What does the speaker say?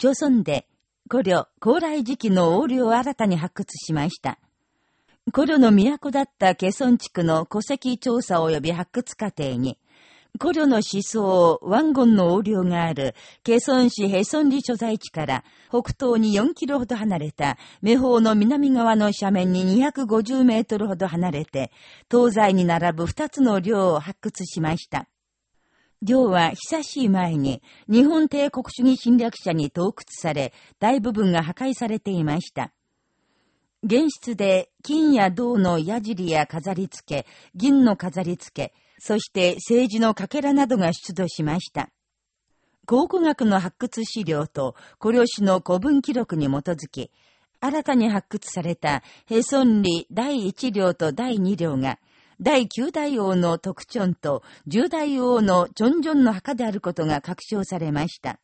朝鮮で古領、高麗時期の横領を新たに発掘しました。古領の都だったケソン地区の戸籍調査及び発掘過程に、古領の思想、ワンゴンの横領がある、ケソン市ヘソンリ所在地から北東に4キロほど離れた、メホーの南側の斜面に250メートルほど離れて、東西に並ぶ2つの領を発掘しました。領は久しい前に日本帝国主義侵略者に盗掘され、大部分が破壊されていました。現実で金や銅の矢尻や飾り付け、銀の飾り付け、そして政治のかけらなどが出土しました。考古学の発掘資料と古領史の古文記録に基づき、新たに発掘されたヘソンリ第1領と第2領が、第9代王の特徴と10代王のチョンジョンの墓であることが確証されました。